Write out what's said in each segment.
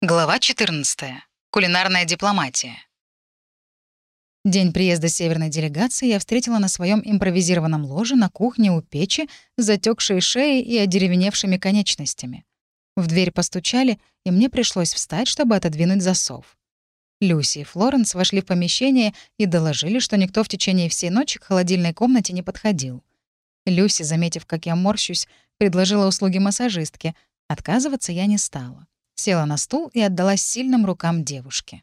Глава 14. Кулинарная дипломатия. День приезда северной делегации я встретила на своем импровизированном ложе на кухне у печи с затекшей шеей и одеревеневшими конечностями. В дверь постучали, и мне пришлось встать, чтобы отодвинуть засов. Люси и Флоренс вошли в помещение и доложили, что никто в течение всей ночи к холодильной комнате не подходил. Люси, заметив, как я морщусь, предложила услуги массажистки. Отказываться я не стала села на стул и отдалась сильным рукам девушки.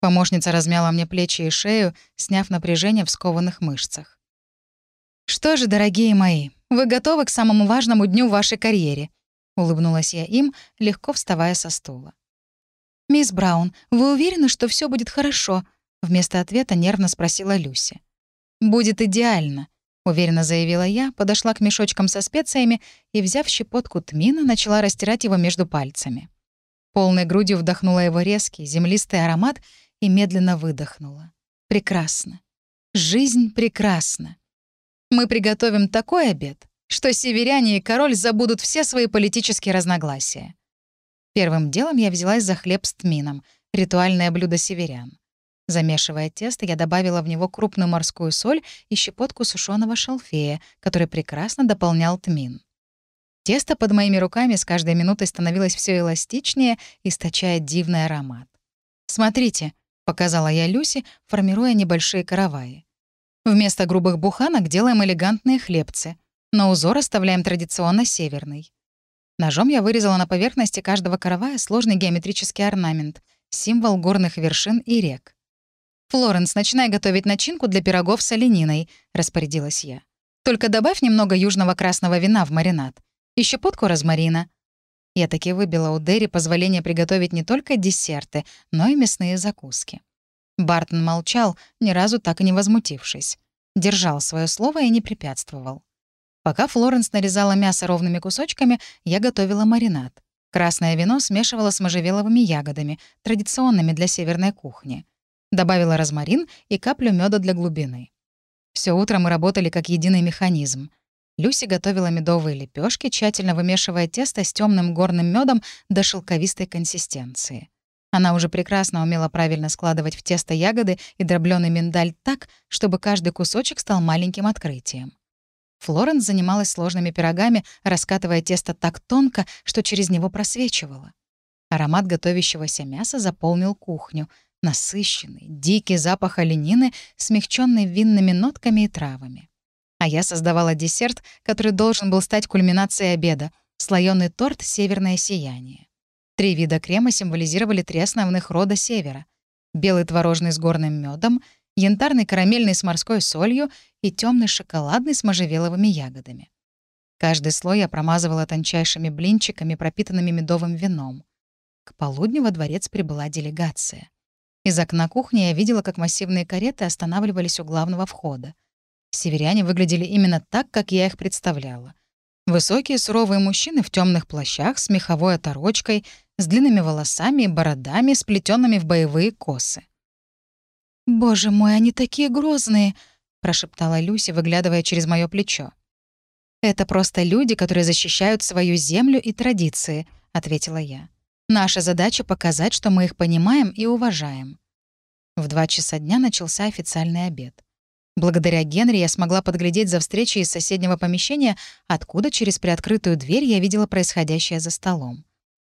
Помощница размяла мне плечи и шею, сняв напряжение в скованных мышцах. «Что же, дорогие мои, вы готовы к самому важному дню в вашей карьере?» — улыбнулась я им, легко вставая со стула. «Мисс Браун, вы уверены, что все будет хорошо?» — вместо ответа нервно спросила Люси. «Будет идеально», — уверенно заявила я, подошла к мешочкам со специями и, взяв щепотку тмина, начала растирать его между пальцами. Полной грудью вдохнула его резкий, землистый аромат и медленно выдохнула. Прекрасно. Жизнь прекрасна. Мы приготовим такой обед, что северяне и король забудут все свои политические разногласия. Первым делом я взялась за хлеб с тмином, ритуальное блюдо северян. Замешивая тесто, я добавила в него крупную морскую соль и щепотку сушеного шалфея, который прекрасно дополнял тмин. Тесто под моими руками с каждой минутой становилось все эластичнее, источая дивный аромат. «Смотрите», — показала я Люси, формируя небольшие караваи. Вместо грубых буханок делаем элегантные хлебцы, но узор оставляем традиционно северный. Ножом я вырезала на поверхности каждого каравая сложный геометрический орнамент, символ горных вершин и рек. «Флоренс, начинай готовить начинку для пирогов с олениной», — распорядилась я. «Только добавь немного южного красного вина в маринад и щепотку розмарина. Я таки выбила у Дерри позволение приготовить не только десерты, но и мясные закуски. Бартон молчал, ни разу так и не возмутившись. Держал свое слово и не препятствовал. Пока Флоренс нарезала мясо ровными кусочками, я готовила маринад. Красное вино смешивала с можжевеловыми ягодами, традиционными для северной кухни. Добавила розмарин и каплю меда для глубины. Все утро мы работали как единый механизм — Люси готовила медовые лепешки, тщательно вымешивая тесто с темным горным медом до шелковистой консистенции. Она уже прекрасно умела правильно складывать в тесто ягоды и дробленый миндаль так, чтобы каждый кусочек стал маленьким открытием. Флоренс занималась сложными пирогами, раскатывая тесто так тонко, что через него просвечивало. Аромат готовящегося мяса заполнил кухню. Насыщенный, дикий запах оленины, смягченный винными нотками и травами. А я создавала десерт, который должен был стать кульминацией обеда — слоёный торт «Северное сияние». Три вида крема символизировали три основных рода севера. Белый творожный с горным медом, янтарный карамельный с морской солью и темный шоколадный с можжевеловыми ягодами. Каждый слой я промазывала тончайшими блинчиками, пропитанными медовым вином. К полудню во дворец прибыла делегация. Из окна кухни я видела, как массивные кареты останавливались у главного входа — Северяне выглядели именно так, как я их представляла. Высокие суровые мужчины в темных плащах с меховой оторочкой, с длинными волосами и бородами, сплетенными в боевые косы. «Боже мой, они такие грозные!» — прошептала Люси, выглядывая через мое плечо. «Это просто люди, которые защищают свою землю и традиции», — ответила я. «Наша задача — показать, что мы их понимаем и уважаем». В два часа дня начался официальный обед. Благодаря Генри я смогла подглядеть за встречей из соседнего помещения, откуда через приоткрытую дверь я видела происходящее за столом.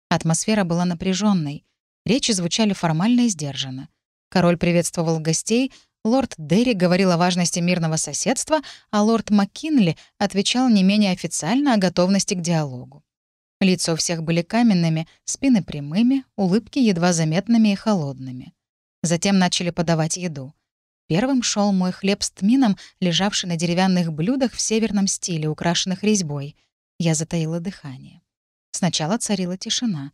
Атмосфера была напряженной, речи звучали формально и сдержанно. Король приветствовал гостей, лорд Дерри говорил о важности мирного соседства, а лорд Маккинли отвечал не менее официально о готовности к диалогу. Лица у всех были каменными, спины прямыми, улыбки едва заметными и холодными. Затем начали подавать еду. Первым шел мой хлеб с тмином, лежавший на деревянных блюдах в северном стиле, украшенных резьбой. Я затаила дыхание. Сначала царила тишина.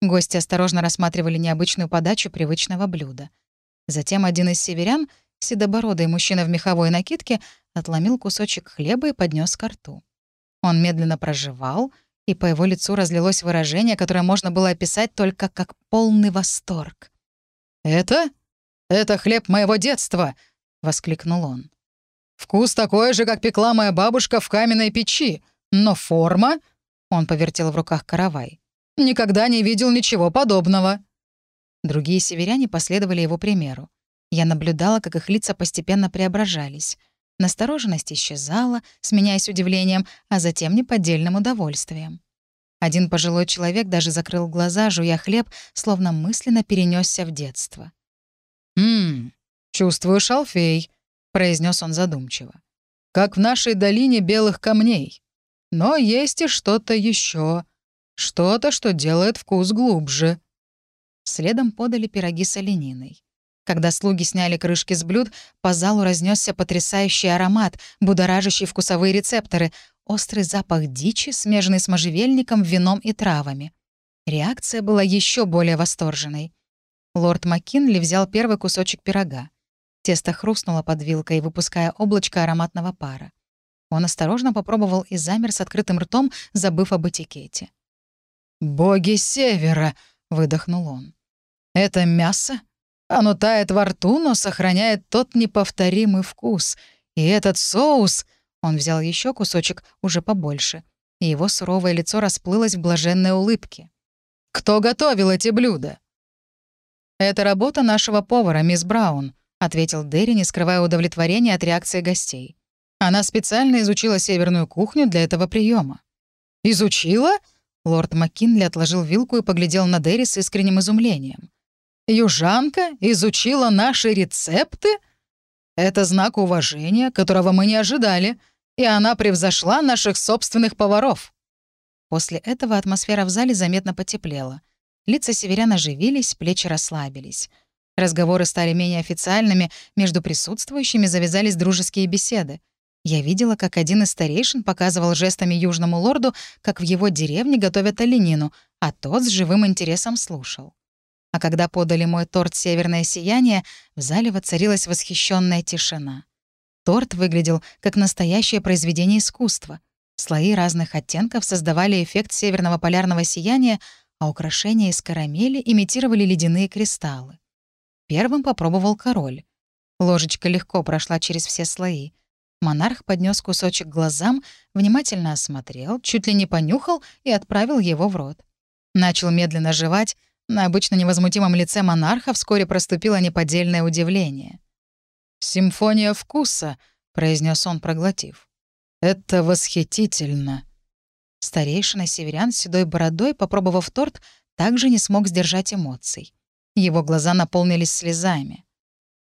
Гости осторожно рассматривали необычную подачу привычного блюда. Затем один из северян, седобородый мужчина в меховой накидке, отломил кусочек хлеба и поднес ко рту. Он медленно проживал, и по его лицу разлилось выражение, которое можно было описать только как полный восторг. «Это?» «Это хлеб моего детства!» — воскликнул он. «Вкус такой же, как пекла моя бабушка в каменной печи, но форма...» — он повертел в руках каравай. Никогда не видел ничего подобного». Другие северяне последовали его примеру. Я наблюдала, как их лица постепенно преображались. Настороженность исчезала, сменяясь удивлением, а затем неподдельным удовольствием. Один пожилой человек даже закрыл глаза, жуя хлеб, словно мысленно перенесся в детство. «Ммм, чувствую шалфей», — произнес он задумчиво. «Как в нашей долине белых камней. Но есть и что-то еще, Что-то, что делает вкус глубже». Следом подали пироги с олениной. Когда слуги сняли крышки с блюд, по залу разнесся потрясающий аромат, будоражащий вкусовые рецепторы, острый запах дичи, смеженный с можжевельником, вином и травами. Реакция была еще более восторженной. Лорд Маккинли взял первый кусочек пирога. Тесто хрустнуло под вилкой, выпуская облачко ароматного пара. Он осторожно попробовал и замер с открытым ртом, забыв об этикете. «Боги Севера!» — выдохнул он. «Это мясо? Оно тает во рту, но сохраняет тот неповторимый вкус. И этот соус...» Он взял еще кусочек, уже побольше, и его суровое лицо расплылось в блаженной улыбке. «Кто готовил эти блюда?» «Это работа нашего повара, мисс Браун», — ответил Дерри, не скрывая удовлетворения от реакции гостей. Она специально изучила северную кухню для этого приема. «Изучила?» Лорд Маккинли отложил вилку и поглядел на Дерри с искренним изумлением. «Южанка изучила наши рецепты? Это знак уважения, которого мы не ожидали, и она превзошла наших собственных поваров». После этого атмосфера в зале заметно потеплела. Лица северян оживились, плечи расслабились. Разговоры стали менее официальными, между присутствующими завязались дружеские беседы — я видела, как один из старейшин показывал жестами южному лорду, как в его деревне готовят оленину, а тот с живым интересом слушал. А когда подали мой торт «Северное сияние», в зале воцарилась восхищенная тишина. Торт выглядел как настоящее произведение искусства. Слои разных оттенков создавали эффект северного полярного сияния, а украшения из карамели имитировали ледяные кристаллы. Первым попробовал король. Ложечка легко прошла через все слои — Монарх поднес кусочек глазам, внимательно осмотрел, чуть ли не понюхал и отправил его в рот. Начал медленно жевать. На обычно невозмутимом лице монарха вскоре проступило неподдельное удивление. «Симфония вкуса», — произнес он, проглотив. «Это восхитительно». Старейшина северян с седой бородой, попробовав торт, также не смог сдержать эмоций. Его глаза наполнились слезами.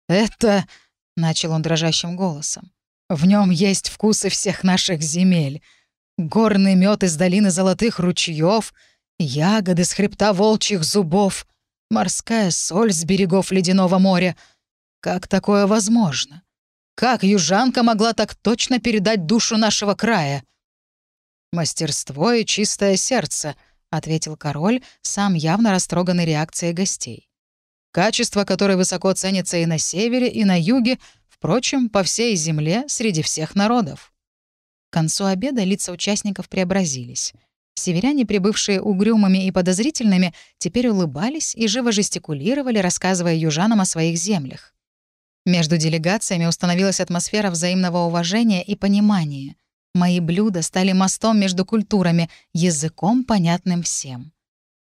«Это...» — начал он дрожащим голосом. В нем есть вкусы всех наших земель. Горный мед из долины золотых ручьев, ягоды с хребта волчьих зубов, морская соль с берегов ледяного моря. Как такое возможно? Как южанка могла так точно передать душу нашего края? «Мастерство и чистое сердце», — ответил король, сам явно растроганный реакцией гостей. «Качество, которое высоко ценится и на севере, и на юге — Впрочем, по всей земле, среди всех народов. К концу обеда лица участников преобразились. Северяне, прибывшие угрюмыми и подозрительными, теперь улыбались и живо жестикулировали, рассказывая южанам о своих землях. Между делегациями установилась атмосфера взаимного уважения и понимания. Мои блюда стали мостом между культурами, языком, понятным всем.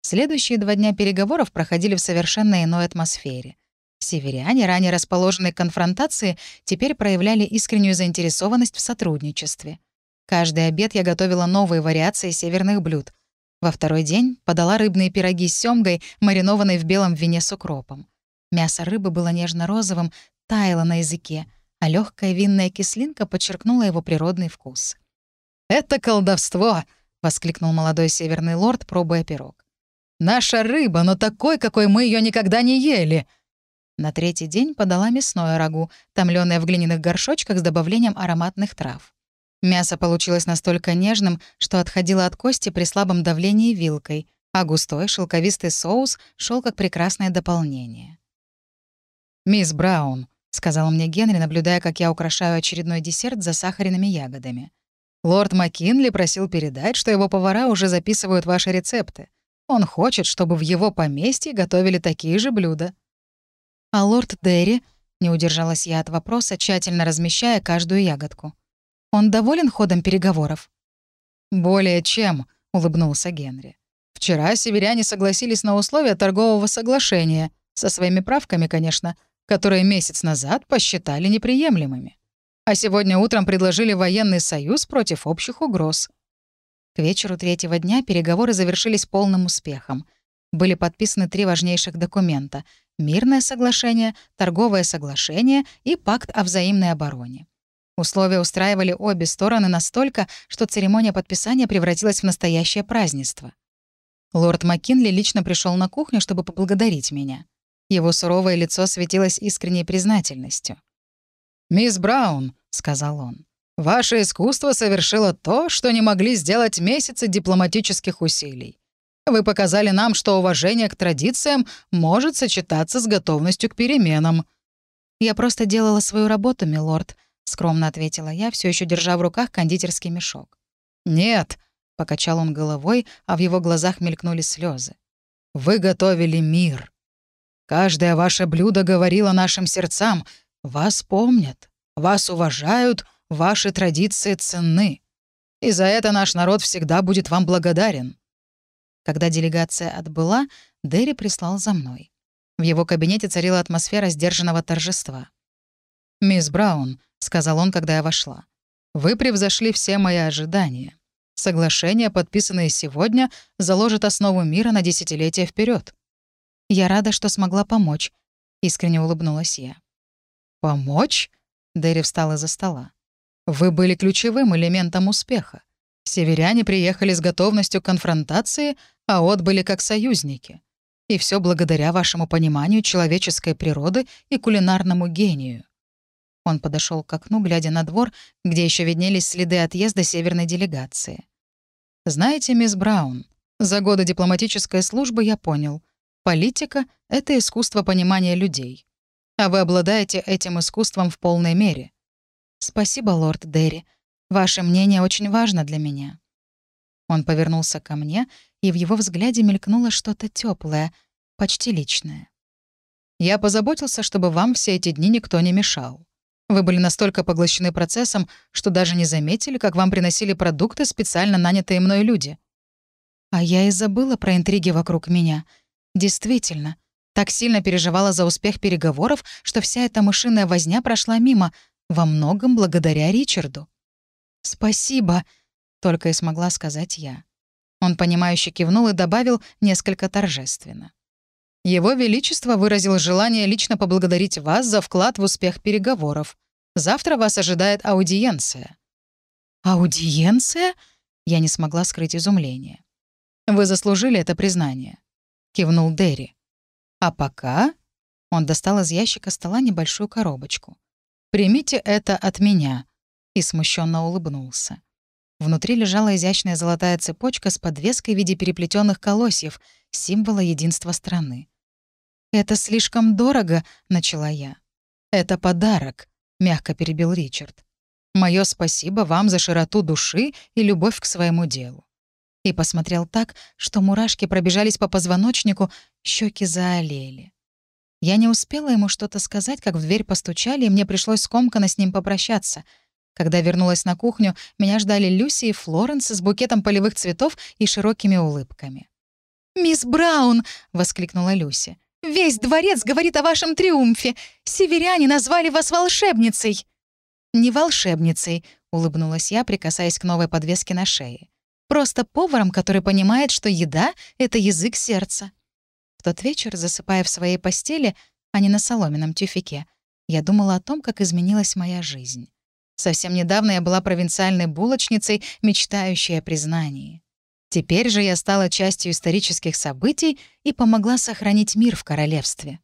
Следующие два дня переговоров проходили в совершенно иной атмосфере — Северяне, ранее расположенные к конфронтации, теперь проявляли искреннюю заинтересованность в сотрудничестве. Каждый обед я готовила новые вариации северных блюд. Во второй день подала рыбные пироги с семгой, маринованной в белом вине с укропом. Мясо рыбы было нежно-розовым, таяло на языке, а легкая винная кислинка подчеркнула его природный вкус. «Это колдовство!» — воскликнул молодой северный лорд, пробуя пирог. «Наша рыба, но такой, какой мы ее никогда не ели!» На третий день подала мясное рагу, томленное в глиняных горшочках с добавлением ароматных трав. Мясо получилось настолько нежным, что отходило от кости при слабом давлении вилкой, а густой шелковистый соус шел как прекрасное дополнение. «Мисс Браун», — сказал мне Генри, наблюдая, как я украшаю очередной десерт засахаренными ягодами. «Лорд Маккинли просил передать, что его повара уже записывают ваши рецепты. Он хочет, чтобы в его поместье готовили такие же блюда». А лорд Дерри, не удержалась я от вопроса, тщательно размещая каждую ягодку. Он доволен ходом переговоров? «Более чем», — улыбнулся Генри. Вчера северяне согласились на условия торгового соглашения, со своими правками, конечно, которые месяц назад посчитали неприемлемыми. А сегодня утром предложили военный союз против общих угроз. К вечеру третьего дня переговоры завершились полным успехом. Были подписаны три важнейших документа — мирное соглашение, торговое соглашение и пакт о взаимной обороне. Условия устраивали обе стороны настолько, что церемония подписания превратилась в настоящее празднество. Лорд Маккинли лично пришел на кухню, чтобы поблагодарить меня. Его суровое лицо светилось искренней признательностью. «Мисс Браун», — сказал он, — «ваше искусство совершило то, что не могли сделать месяцы дипломатических усилий. Вы показали нам, что уважение к традициям может сочетаться с готовностью к переменам». «Я просто делала свою работу, милорд», — скромно ответила я, все еще держа в руках кондитерский мешок. «Нет», — покачал он головой, а в его глазах мелькнули слезы. «Вы готовили мир. Каждое ваше блюдо говорило нашим сердцам, вас помнят, вас уважают, ваши традиции ценны. И за это наш народ всегда будет вам благодарен». Когда делегация отбыла, Дерри прислал за мной. В его кабинете царила атмосфера сдержанного торжества. «Мисс Браун», — сказал он, когда я вошла, — «вы превзошли все мои ожидания. Соглашение, подписанное сегодня, заложит основу мира на десятилетия вперед. «Я рада, что смогла помочь», — искренне улыбнулась я. «Помочь?» — Дэри встал из-за стола. «Вы были ключевым элементом успеха. Северяне приехали с готовностью к конфронтации, а отбыли как союзники. И все благодаря вашему пониманию человеческой природы и кулинарному гению». Он подошел к окну, глядя на двор, где еще виднелись следы отъезда северной делегации. «Знаете, мисс Браун, за годы дипломатической службы я понял, Политика — это искусство понимания людей. А вы обладаете этим искусством в полной мере. Спасибо, лорд Дерри. Ваше мнение очень важно для меня. Он повернулся ко мне, и в его взгляде мелькнуло что-то теплое, почти личное. Я позаботился, чтобы вам все эти дни никто не мешал. Вы были настолько поглощены процессом, что даже не заметили, как вам приносили продукты специально нанятые мной люди. А я и забыла про интриги вокруг меня — Действительно, так сильно переживала за успех переговоров, что вся эта мышиная возня прошла мимо, во многом благодаря Ричарду. «Спасибо», — только и смогла сказать я. Он, понимающе кивнул и добавил несколько торжественно. «Его Величество выразил желание лично поблагодарить вас за вклад в успех переговоров. Завтра вас ожидает аудиенция». «Аудиенция?» Я не смогла скрыть изумление. «Вы заслужили это признание кивнул Дерри. А пока он достал из ящика стола небольшую коробочку. Примите это от меня и смущенно улыбнулся. Внутри лежала изящная золотая цепочка с подвеской в виде переплетенных колосьев, символа единства страны. «Это слишком дорого», — начала я. «Это подарок», — мягко перебил Ричард. «Мое спасибо вам за широту души и любовь к своему делу и посмотрел так, что мурашки пробежались по позвоночнику, щеки заолели. Я не успела ему что-то сказать, как в дверь постучали, и мне пришлось скомканно с ним попрощаться. Когда вернулась на кухню, меня ждали Люси и Флоренс с букетом полевых цветов и широкими улыбками. «Мисс Браун!» — воскликнула Люси. «Весь дворец говорит о вашем триумфе. Северяне назвали вас волшебницей». «Не волшебницей», — улыбнулась я, прикасаясь к новой подвеске на шее. Просто поваром, который понимает, что еда — это язык сердца. В тот вечер, засыпая в своей постели, а не на соломенном тюфике, я думала о том, как изменилась моя жизнь. Совсем недавно я была провинциальной булочницей, мечтающей о признании. Теперь же я стала частью исторических событий и помогла сохранить мир в королевстве.